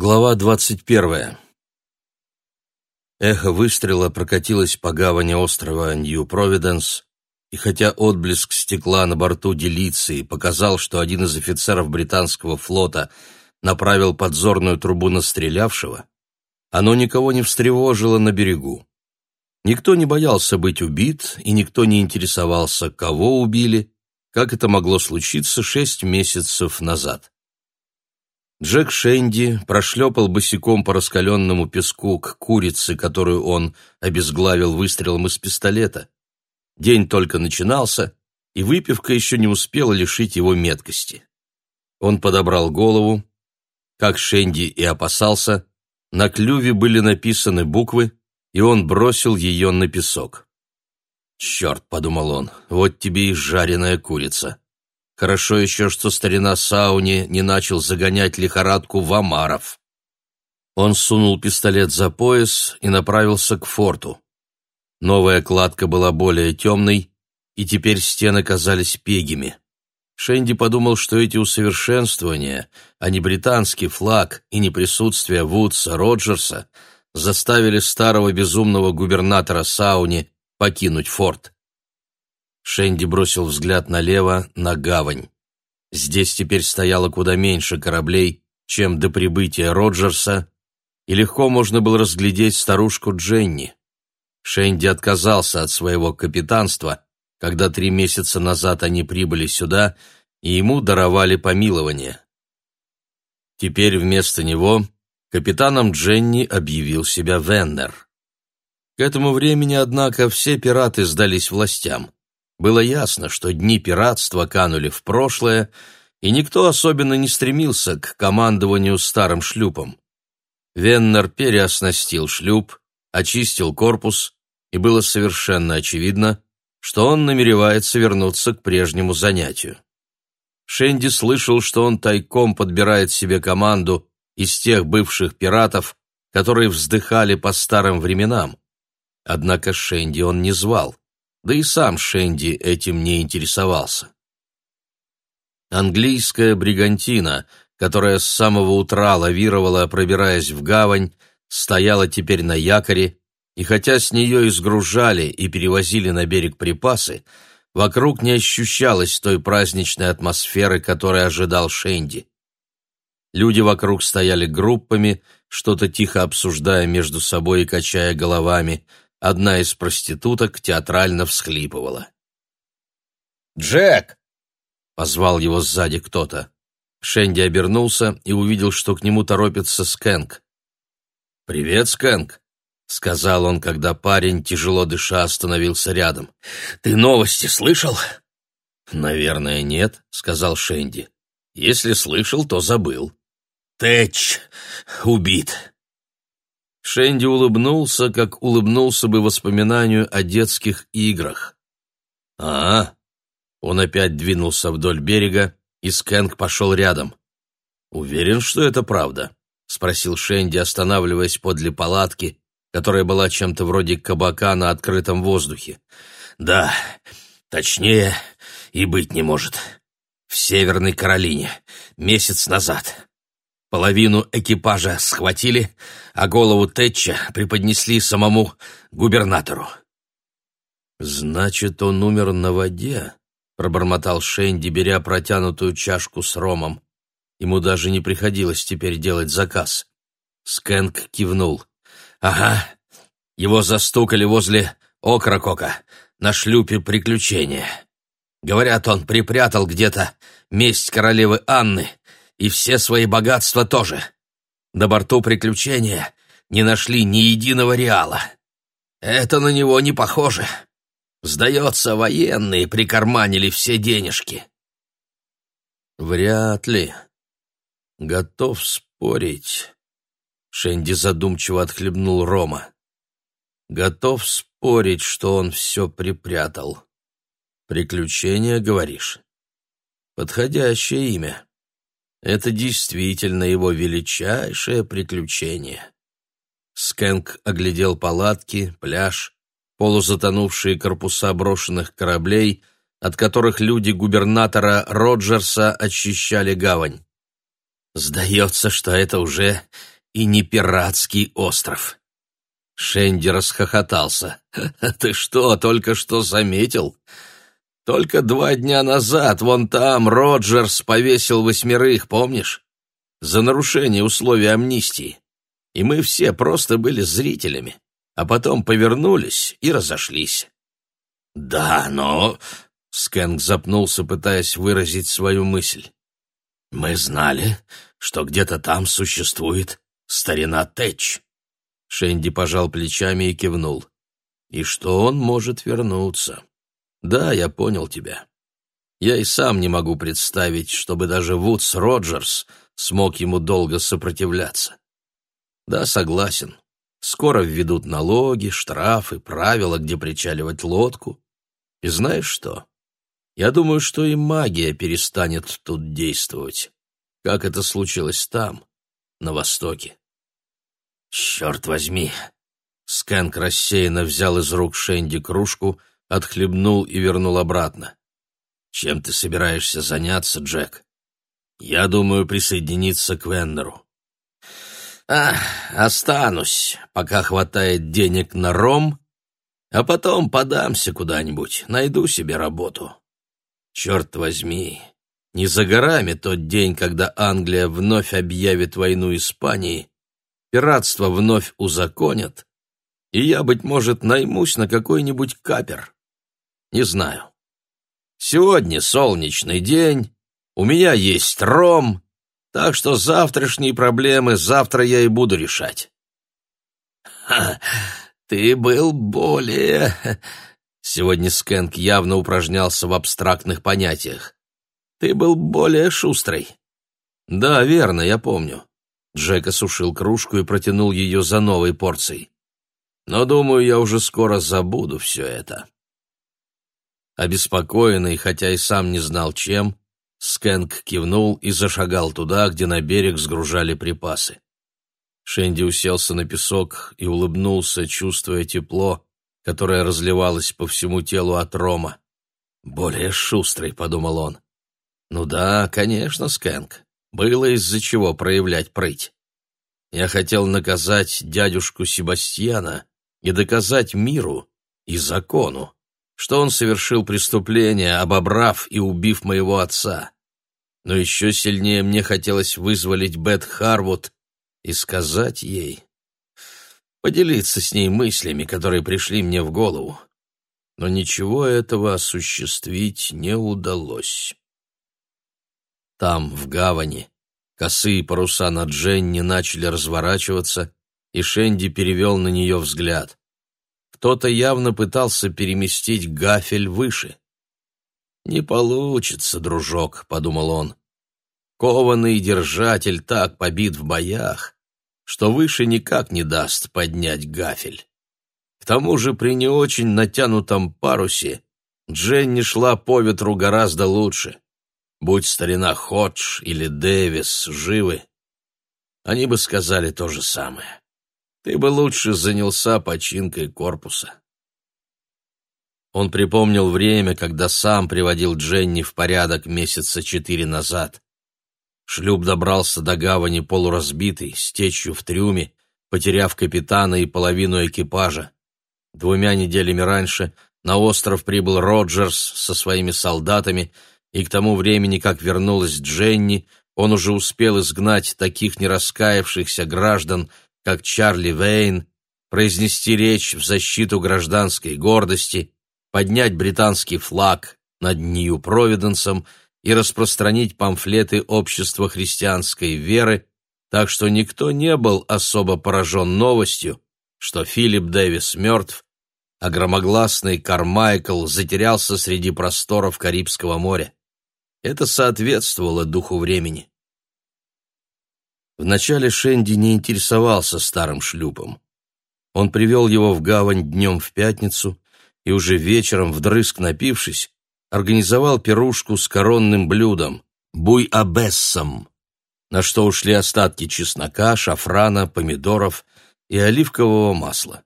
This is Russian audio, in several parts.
Глава двадцать первая. Эхо выстрела прокатилось по гавани острова Нью-Провиденс, и хотя отблеск стекла на борту Делиции показал, что один из офицеров британского флота направил подзорную трубу на стрелявшего, оно никого не встревожило на берегу. Никто не боялся быть убит, и никто не интересовался, кого убили, как это могло случиться шесть месяцев назад. Джек Шенди прошлепал босиком по раскаленному песку к курице, которую он обезглавил выстрелом из пистолета. День только начинался, и выпивка еще не успела лишить его меткости. Он подобрал голову. Как Шенди и опасался, на клюве были написаны буквы, и он бросил ее на песок. «Черт», — подумал он, — «вот тебе и жареная курица». Хорошо еще, что старина Сауни не начал загонять лихорадку в омаров. Он сунул пистолет за пояс и направился к форту. Новая кладка была более темной, и теперь стены казались пегими. Шенди подумал, что эти усовершенствования, а не британский флаг и не присутствие Вудса Роджерса, заставили старого безумного губернатора Сауни покинуть форт. Шенди бросил взгляд налево, на гавань. Здесь теперь стояло куда меньше кораблей, чем до прибытия Роджерса, и легко можно было разглядеть старушку Дженни. Шенди отказался от своего капитанства, когда три месяца назад они прибыли сюда, и ему даровали помилование. Теперь вместо него капитаном Дженни объявил себя Веннер. К этому времени, однако, все пираты сдались властям. Было ясно, что дни пиратства канули в прошлое, и никто особенно не стремился к командованию старым шлюпом. Веннер переоснастил шлюп, очистил корпус, и было совершенно очевидно, что он намеревается вернуться к прежнему занятию. Шенди слышал, что он тайком подбирает себе команду из тех бывших пиратов, которые вздыхали по старым временам. Однако Шенди он не звал да и сам Шенди этим не интересовался. Английская бригантина, которая с самого утра лавировала, пробираясь в гавань, стояла теперь на якоре, и хотя с нее изгружали и перевозили на берег припасы, вокруг не ощущалось той праздничной атмосферы, которой ожидал Шенди. Люди вокруг стояли группами, что-то тихо обсуждая между собой и качая головами – Одна из проституток театрально всхлипывала. «Джек!» — позвал его сзади кто-то. Шенди обернулся и увидел, что к нему торопится Скэнк. «Привет, Скэнк!» — сказал он, когда парень, тяжело дыша, остановился рядом. «Ты новости слышал?» «Наверное, нет», — сказал Шенди. «Если слышал, то забыл». «Тэч убит. Шенди улыбнулся, как улыбнулся бы воспоминанию о детских играх. а, -а. Он опять двинулся вдоль берега, и Скэнк пошел рядом. «Уверен, что это правда?» — спросил Шенди, останавливаясь подле палатки, которая была чем-то вроде кабака на открытом воздухе. «Да, точнее и быть не может. В Северной Каролине, месяц назад. Половину экипажа схватили, а голову Тэтча преподнесли самому губернатору. «Значит, он умер на воде?» — пробормотал Шенди, беря протянутую чашку с ромом. Ему даже не приходилось теперь делать заказ. Скэнк кивнул. «Ага, его застукали возле Окракока, на шлюпе приключения. Говорят, он припрятал где-то месть королевы Анны и все свои богатства тоже. На борту приключения не нашли ни единого реала. Это на него не похоже. Сдается, военные прикарманили все денежки. Вряд ли. Готов спорить. Шенди задумчиво отхлебнул Рома. Готов спорить, что он все припрятал. Приключения, говоришь? Подходящее имя. Это действительно его величайшее приключение. Скэнк оглядел палатки, пляж, полузатонувшие корпуса брошенных кораблей, от которых люди губернатора Роджерса очищали гавань. Сдается, что это уже и не пиратский остров. Шенди расхохотался. «Ты что, только что заметил? Только два дня назад вон там Роджерс повесил восьмерых, помнишь? За нарушение условий амнистии. И мы все просто были зрителями, а потом повернулись и разошлись». «Да, но...» — Скэнк запнулся, пытаясь выразить свою мысль. «Мы знали, что где-то там существует старина Тэтч». Шенди пожал плечами и кивнул. «И что он может вернуться?» «Да, я понял тебя. Я и сам не могу представить, чтобы даже Вудс Роджерс смог ему долго сопротивляться. Да, согласен. Скоро введут налоги, штрафы, правила, где причаливать лодку. И знаешь что? Я думаю, что и магия перестанет тут действовать, как это случилось там, на Востоке. «Черт возьми!» Скэнк рассеянно взял из рук Шенди кружку, отхлебнул и вернул обратно. «Чем ты собираешься заняться, Джек?» «Я думаю присоединиться к Веннеру». «Ах, останусь, пока хватает денег на ром, а потом подамся куда-нибудь, найду себе работу. Черт возьми, не за горами тот день, когда Англия вновь объявит войну Испании, пиратство вновь узаконят, и я, быть может, наймусь на какой-нибудь капер. Не знаю. Сегодня солнечный день, у меня есть ром, так что завтрашние проблемы завтра я и буду решать. Ха, ты был более... Сегодня Скэнк явно упражнялся в абстрактных понятиях. Ты был более шустрый. Да, верно, я помню. Джек осушил кружку и протянул ее за новой порцией. «Но, думаю, я уже скоро забуду все это». Обеспокоенный, хотя и сам не знал чем, Скэнк кивнул и зашагал туда, где на берег сгружали припасы. Шенди уселся на песок и улыбнулся, чувствуя тепло, которое разливалось по всему телу от рома. «Более шустрый», — подумал он. «Ну да, конечно, Скэнк. Было из-за чего проявлять прыть. Я хотел наказать дядюшку Себастьяна и доказать миру и закону, что он совершил преступление, обобрав и убив моего отца. Но еще сильнее мне хотелось вызволить Бет Харвуд и сказать ей, поделиться с ней мыслями, которые пришли мне в голову. Но ничего этого осуществить не удалось. Там, в гавани, косые паруса на Дженни начали разворачиваться, и Шенди перевел на нее взгляд. Кто-то явно пытался переместить гафель выше. «Не получится, дружок», — подумал он. «Кованый держатель так побит в боях, что выше никак не даст поднять гафель. К тому же при не очень натянутом парусе Дженни шла по ветру гораздо лучше. Будь старина Ходж или Дэвис живы, они бы сказали то же самое. Ты бы лучше занялся починкой корпуса. Он припомнил время, когда сам приводил Дженни в порядок месяца четыре назад. Шлюп добрался до гавани полуразбитый, с течью в трюме, потеряв капитана и половину экипажа. Двумя неделями раньше на остров прибыл Роджерс со своими солдатами — и к тому времени, как вернулась Дженни, он уже успел изгнать таких нераскаявшихся граждан, как Чарли Вейн, произнести речь в защиту гражданской гордости, поднять британский флаг над Нью-Провиденсом и распространить памфлеты общества христианской веры, так что никто не был особо поражен новостью, что Филипп Дэвис мертв, а громогласный Кармайкл затерялся среди просторов Карибского моря. Это соответствовало духу времени. Вначале Шенди не интересовался старым шлюпом. Он привел его в гавань днем в пятницу и уже вечером, вдрызг напившись, организовал пирушку с коронным блюдом — буй-абессом, на что ушли остатки чеснока, шафрана, помидоров и оливкового масла.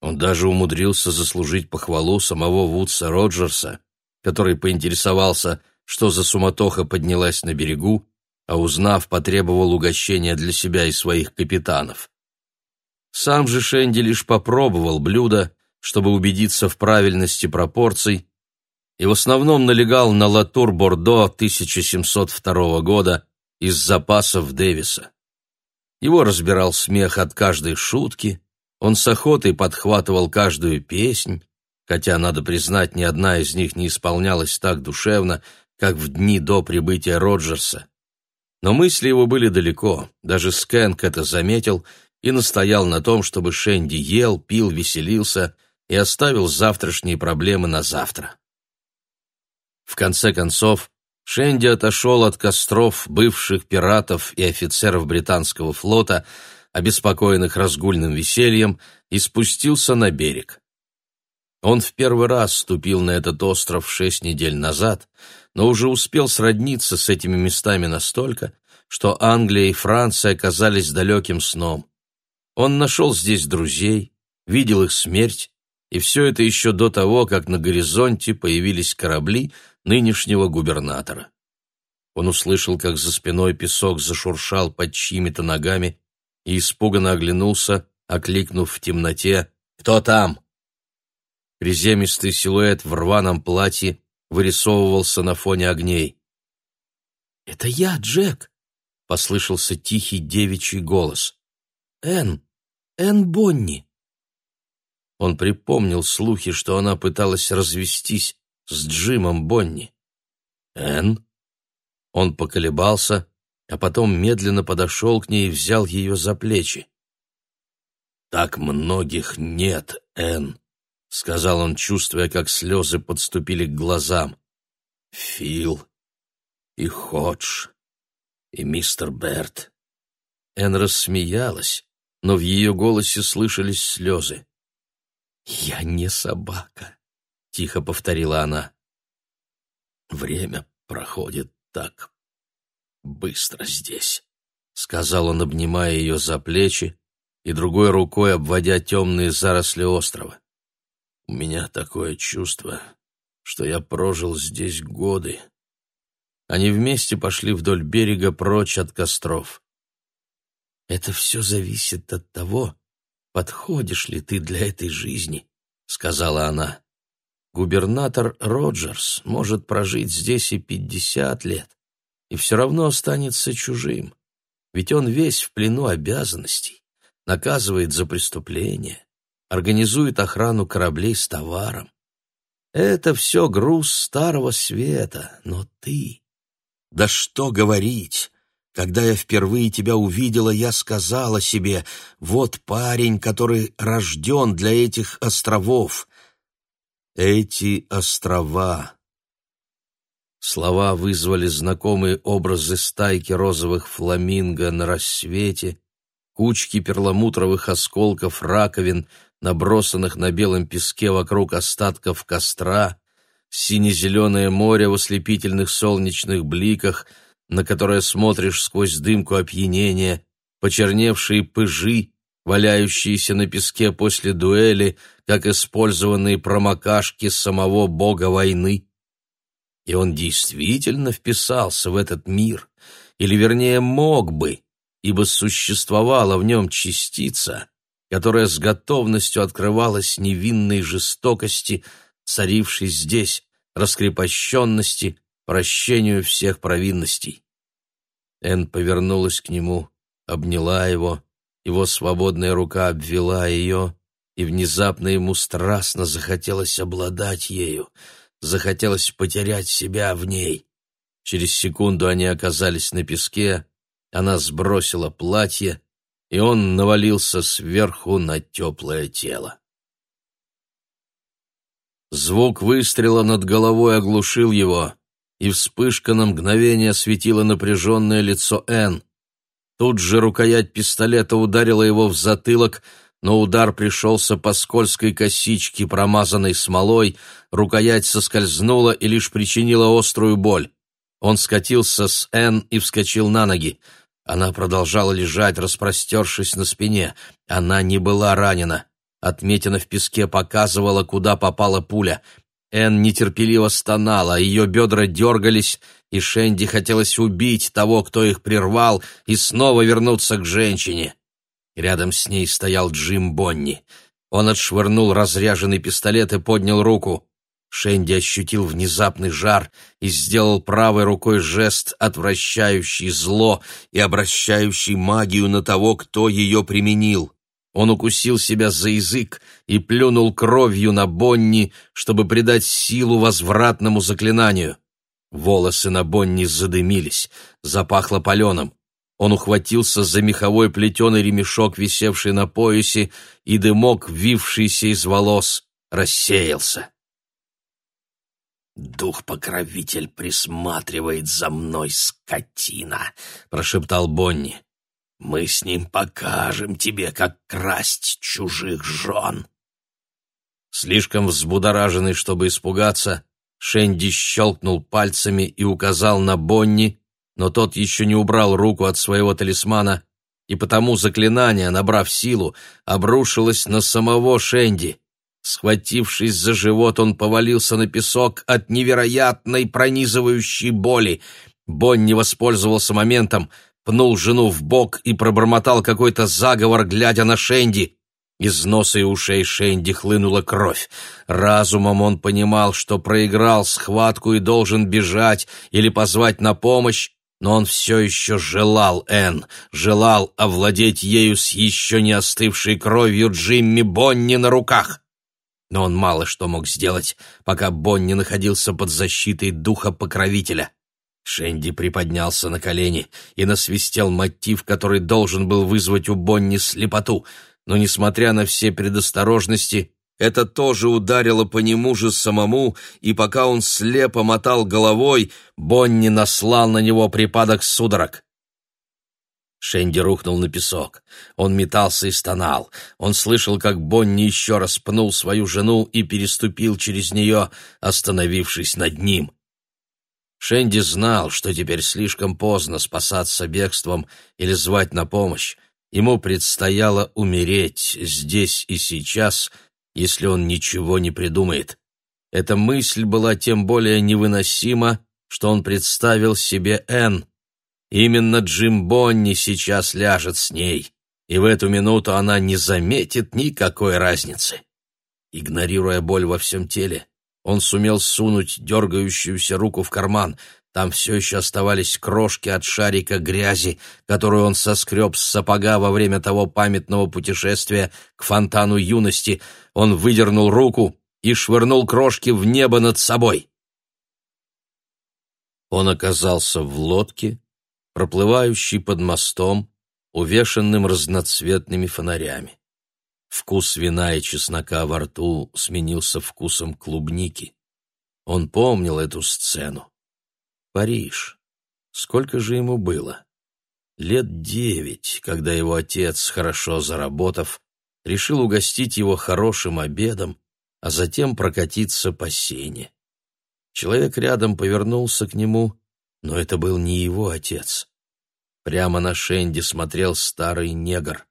Он даже умудрился заслужить похвалу самого Вудса Роджерса, который поинтересовался, что за суматоха поднялась на берегу, а узнав, потребовал угощения для себя и своих капитанов. Сам же Шенди лишь попробовал блюдо, чтобы убедиться в правильности пропорций, и в основном налегал на латур Бордо 1702 года из запасов Дэвиса. Его разбирал смех от каждой шутки, он с охотой подхватывал каждую песнь, хотя, надо признать, ни одна из них не исполнялась так душевно, как в дни до прибытия Роджерса. Но мысли его были далеко, даже Скэнк это заметил и настоял на том, чтобы Шенди ел, пил, веселился и оставил завтрашние проблемы на завтра. В конце концов, Шенди отошел от костров бывших пиратов и офицеров британского флота, обеспокоенных разгульным весельем, и спустился на берег. Он в первый раз ступил на этот остров шесть недель назад, но уже успел сродниться с этими местами настолько, что Англия и Франция оказались далеким сном. Он нашел здесь друзей, видел их смерть, и все это еще до того, как на горизонте появились корабли, нынешнего губернатора. Он услышал, как за спиной песок зашуршал под чьими-то ногами и испуганно оглянулся, окликнув в темноте «Кто там?». Приземистый силуэт в рваном платье вырисовывался на фоне огней. «Это я, Джек!» — послышался тихий девичий голос. «Энн! Энн Бонни!» Он припомнил слухи, что она пыталась развестись с Джимом Бонни. «Энн?» Он поколебался, а потом медленно подошел к ней и взял ее за плечи. «Так многих нет, Энн», — сказал он, чувствуя, как слезы подступили к глазам. «Фил и Ходж и мистер Берт». Энн рассмеялась, но в ее голосе слышались слезы. «Я не собака», тихо повторила она. Время проходит так быстро здесь, сказал он, обнимая ее за плечи и другой рукой обводя темные заросли острова. У меня такое чувство, что я прожил здесь годы. Они вместе пошли вдоль берега прочь от костров. Это все зависит от того, подходишь ли ты для этой жизни, сказала она. Губернатор Роджерс может прожить здесь и пятьдесят лет, и все равно останется чужим, ведь он весь в плену обязанностей, наказывает за преступления, организует охрану кораблей с товаром. Это все груз старого света, но ты... Да что говорить! Когда я впервые тебя увидела, я сказала себе, вот парень, который рожден для этих островов, эти острова. Слова вызвали знакомые образы стайки розовых фламинго на рассвете, кучки перламутровых осколков раковин, набросанных на белом песке вокруг остатков костра, сине-зеленое море в ослепительных солнечных бликах, на которое смотришь сквозь дымку опьянения, почерневшие пыжи, валяющиеся на песке после дуэли, как использованные промокашки самого бога войны. И он действительно вписался в этот мир, или вернее мог бы, ибо существовала в нем частица, которая с готовностью открывалась невинной жестокости, царившей здесь, раскрепощенности, прощению всех провинностей. Эн повернулась к нему, обняла его, его свободная рука обвела ее, и внезапно ему страстно захотелось обладать ею, захотелось потерять себя в ней. Через секунду они оказались на песке, она сбросила платье, и он навалился сверху на теплое тело. Звук выстрела над головой оглушил его, и вспышка на мгновение осветила напряженное лицо Энн. Тут же рукоять пистолета ударила его в затылок, но удар пришелся по скользкой косичке, промазанной смолой, рукоять соскользнула и лишь причинила острую боль. Он скатился с Энн и вскочил на ноги. Она продолжала лежать, распростершись на спине. Она не была ранена. Отметина в песке показывала, куда попала пуля. Энн нетерпеливо стонала, ее бедра дергались, и Шенди хотелось убить того, кто их прервал, и снова вернуться к женщине. Рядом с ней стоял Джим Бонни. Он отшвырнул разряженный пистолет и поднял руку. Шенди ощутил внезапный жар и сделал правой рукой жест, отвращающий зло и обращающий магию на того, кто ее применил. Он укусил себя за язык и плюнул кровью на Бонни, чтобы придать силу возвратному заклинанию. Волосы на Бонни задымились, запахло паленым. Он ухватился за меховой плетеный ремешок, висевший на поясе, и дымок, вившийся из волос, рассеялся. «Дух-покровитель присматривает за мной, скотина!» — прошептал Бонни. «Мы с ним покажем тебе, как красть чужих жен!» Слишком взбудораженный, чтобы испугаться, Шенди щелкнул пальцами и указал на Бонни, но тот еще не убрал руку от своего талисмана, и потому заклинание, набрав силу, обрушилось на самого Шенди. Схватившись за живот, он повалился на песок от невероятной пронизывающей боли. Бонни воспользовался моментом, пнул жену в бок и пробормотал какой-то заговор, глядя на Шенди. Из носа и ушей Шенди хлынула кровь. Разумом он понимал, что проиграл схватку и должен бежать или позвать на помощь, но он все еще желал Энн, желал овладеть ею с еще не остывшей кровью Джимми Бонни на руках. Но он мало что мог сделать, пока Бонни находился под защитой духа-покровителя. Шенди приподнялся на колени и насвистел мотив, который должен был вызвать у Бонни слепоту — но, несмотря на все предосторожности, это тоже ударило по нему же самому, и пока он слепо мотал головой, Бонни наслал на него припадок судорог. Шенди рухнул на песок. Он метался и стонал. Он слышал, как Бонни еще раз пнул свою жену и переступил через нее, остановившись над ним. Шенди знал, что теперь слишком поздно спасаться бегством или звать на помощь. Ему предстояло умереть здесь и сейчас, если он ничего не придумает. Эта мысль была тем более невыносима, что он представил себе Энн. Именно Джим Бонни сейчас ляжет с ней, и в эту минуту она не заметит никакой разницы. Игнорируя боль во всем теле, он сумел сунуть дергающуюся руку в карман — там все еще оставались крошки от шарика грязи, которую он соскреб с сапога во время того памятного путешествия к фонтану юности. Он выдернул руку и швырнул крошки в небо над собой. Он оказался в лодке, проплывающей под мостом, увешанным разноцветными фонарями. Вкус вина и чеснока во рту сменился вкусом клубники. Он помнил эту сцену. Париж. Сколько же ему было? Лет девять, когда его отец, хорошо заработав, решил угостить его хорошим обедом, а затем прокатиться по сене. Человек рядом повернулся к нему, но это был не его отец. Прямо на Шенди смотрел старый негр.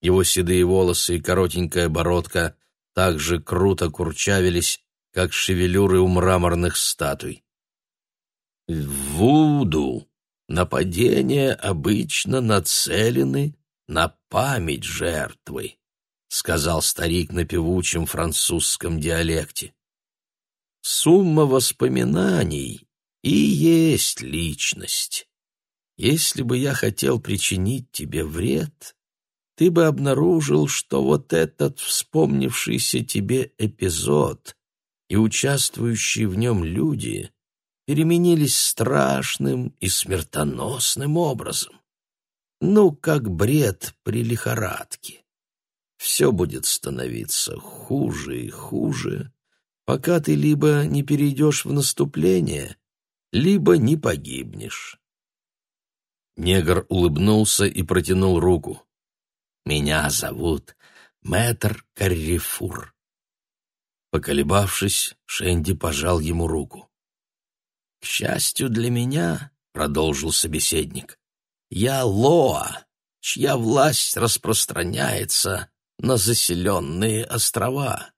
Его седые волосы и коротенькая бородка так же круто курчавились, как шевелюры у мраморных статуй. Вуду нападения обычно нацелены на память жертвы, сказал старик на певучем французском диалекте. Сумма воспоминаний и есть личность. Если бы я хотел причинить тебе вред, ты бы обнаружил, что вот этот вспомнившийся тебе эпизод и участвующие в нем люди переменились страшным и смертоносным образом. Ну, как бред при лихорадке. Все будет становиться хуже и хуже, пока ты либо не перейдешь в наступление, либо не погибнешь. Негр улыбнулся и протянул руку. «Меня зовут Мэтр Каррифур». Поколебавшись, Шенди пожал ему руку. «К счастью для меня», — продолжил собеседник, — «я Лоа, чья власть распространяется на заселенные острова.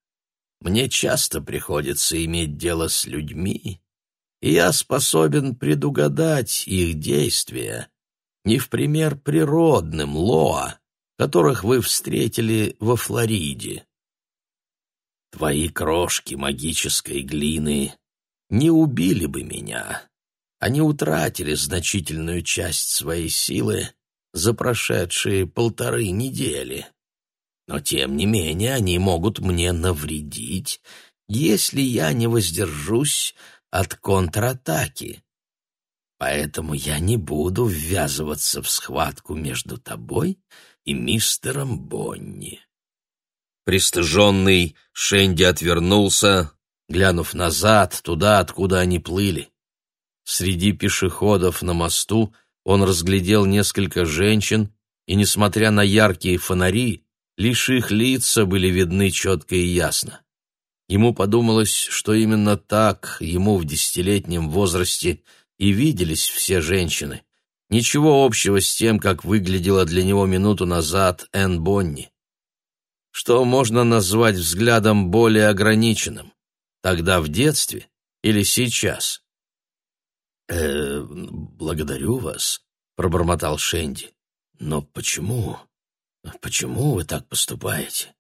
Мне часто приходится иметь дело с людьми, я способен предугадать их действия, не в пример природным лоа, которых вы встретили во Флориде. Твои крошки магической глины не убили бы меня. Они утратили значительную часть своей силы за прошедшие полторы недели. Но, тем не менее, они могут мне навредить, если я не воздержусь от контратаки. Поэтому я не буду ввязываться в схватку между тобой и мистером Бонни. Пристыженный Шенди отвернулся, глянув назад, туда, откуда они плыли. Среди пешеходов на мосту он разглядел несколько женщин, и, несмотря на яркие фонари, лишь их лица были видны четко и ясно. Ему подумалось, что именно так ему в десятилетнем возрасте и виделись все женщины. Ничего общего с тем, как выглядела для него минуту назад Энн Бонни. Что можно назвать взглядом более ограниченным? Тогда в детстве или сейчас? «Э, благодарю вас», — пробормотал Шенди. «Но почему? Почему вы так поступаете?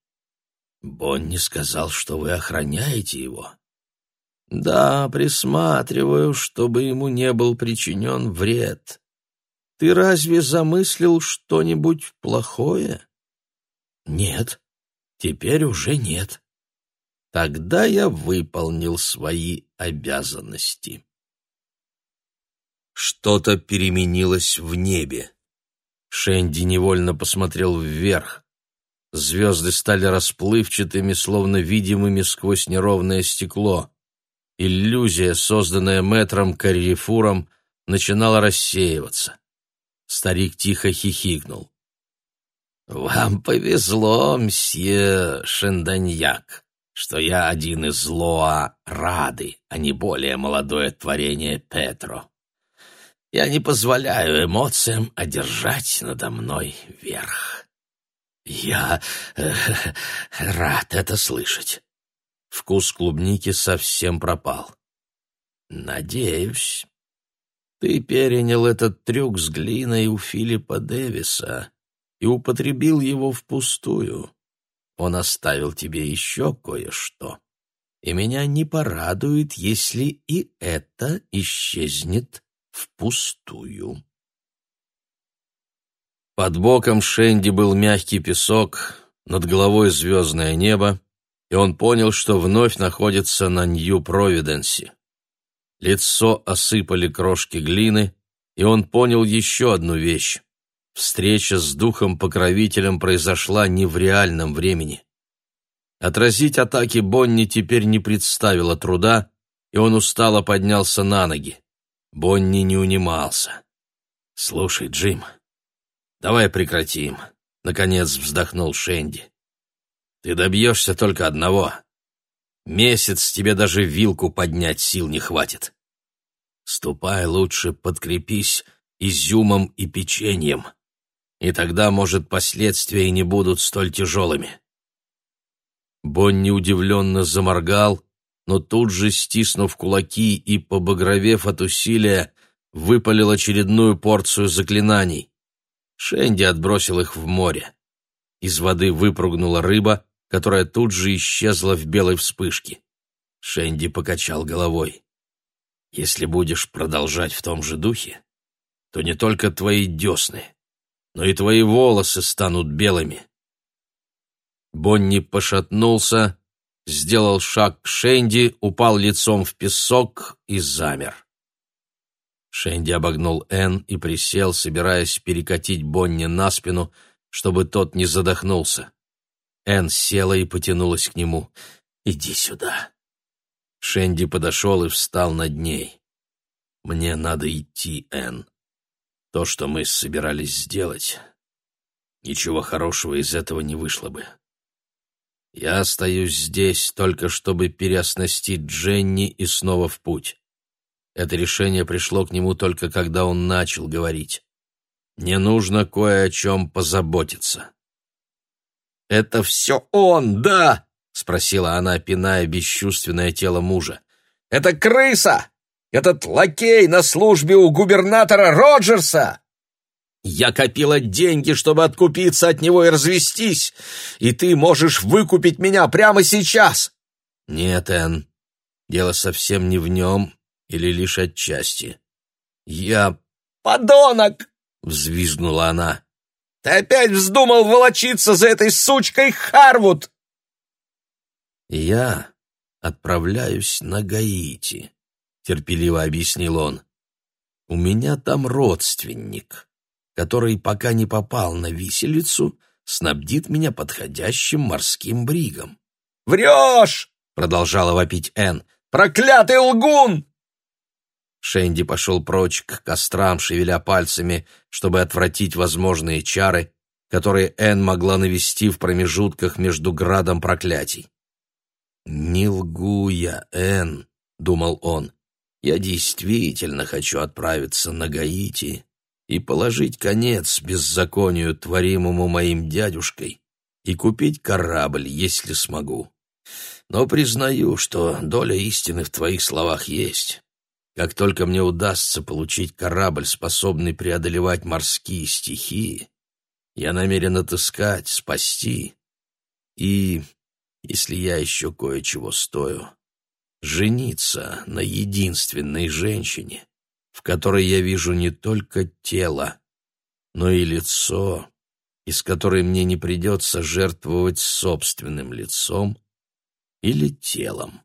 Бонни сказал, что вы охраняете его». «Да, присматриваю, чтобы ему не был причинен вред. Ты разве замыслил что-нибудь плохое?» «Нет, теперь уже нет. Тогда я выполнил свои обязанности». Что-то переменилось в небе. Шенди невольно посмотрел вверх. Звезды стали расплывчатыми, словно видимыми сквозь неровное стекло. Иллюзия, созданная мэтром Каррифуром, начинала рассеиваться. Старик тихо хихикнул. «Вам повезло, мсье Шенданьяк, что я один из Лоа Рады, а не более молодое творение Петро. Я не позволяю эмоциям одержать надо мной верх. Я э, рад это слышать. Вкус клубники совсем пропал. Надеюсь. Ты перенял этот трюк с глиной у Филиппа Дэвиса и употребил его впустую. Он оставил тебе еще кое-что. И меня не порадует, если и это исчезнет впустую. Под боком Шенди был мягкий песок, над головой звездное небо, и он понял, что вновь находится на Нью-Провиденсе. Лицо осыпали крошки глины, и он понял еще одну вещь. Встреча с духом-покровителем произошла не в реальном времени. Отразить атаки Бонни теперь не представило труда, и он устало поднялся на ноги. Бонни не унимался. «Слушай, Джим, давай прекратим», — наконец вздохнул Шенди. «Ты добьешься только одного. Месяц тебе даже вилку поднять сил не хватит. Ступай лучше подкрепись изюмом и печеньем, и тогда, может, последствия и не будут столь тяжелыми». Бонни удивленно заморгал, но тут же, стиснув кулаки и побагровев от усилия, выпалил очередную порцию заклинаний. Шенди отбросил их в море. Из воды выпрыгнула рыба, которая тут же исчезла в белой вспышке. Шенди покачал головой. «Если будешь продолжать в том же духе, то не только твои десны, но и твои волосы станут белыми». Бонни пошатнулся, сделал шаг к Шенди, упал лицом в песок и замер. Шенди обогнул Энн и присел, собираясь перекатить Бонни на спину, чтобы тот не задохнулся. Энн села и потянулась к нему. «Иди сюда». Шенди подошел и встал над ней. «Мне надо идти, Энн. То, что мы собирались сделать, ничего хорошего из этого не вышло бы. Я остаюсь здесь только чтобы переоснастить Дженни и снова в путь. Это решение пришло к нему только когда он начал говорить. Мне нужно кое о чем позаботиться. «Это все он, да?» — спросила она, пиная бесчувственное тело мужа. «Это крыса! Этот лакей на службе у губернатора Роджерса! Я копила деньги, чтобы откупиться от него и развестись, и ты можешь выкупить меня прямо сейчас!» «Нет, Энн, дело совсем не в нем или лишь отчасти. Я...» «Подонок!» — взвизгнула она. «Ты опять вздумал волочиться за этой сучкой Харвуд!» «Я отправляюсь на Гаити», — терпеливо объяснил он. «У меня там родственник, который, пока не попал на виселицу, снабдит меня подходящим морским бригом». «Врешь!» — продолжала вопить Энн. «Проклятый лгун!» Шенди пошел прочь к кострам, шевеля пальцами, чтобы отвратить возможные чары, которые Энн могла навести в промежутках между градом проклятий. «Не лгу я, Энн», — думал он. «Я действительно хочу отправиться на Гаити и положить конец беззаконию, творимому моим дядюшкой, и купить корабль, если смогу. Но признаю, что доля истины в твоих словах есть. Как только мне удастся получить корабль, способный преодолевать морские стихии, я намерен отыскать, спасти и, если я еще кое-чего стою, жениться на единственной женщине, в которой я вижу не только тело, но и лицо, из которой мне не придется жертвовать собственным лицом или телом.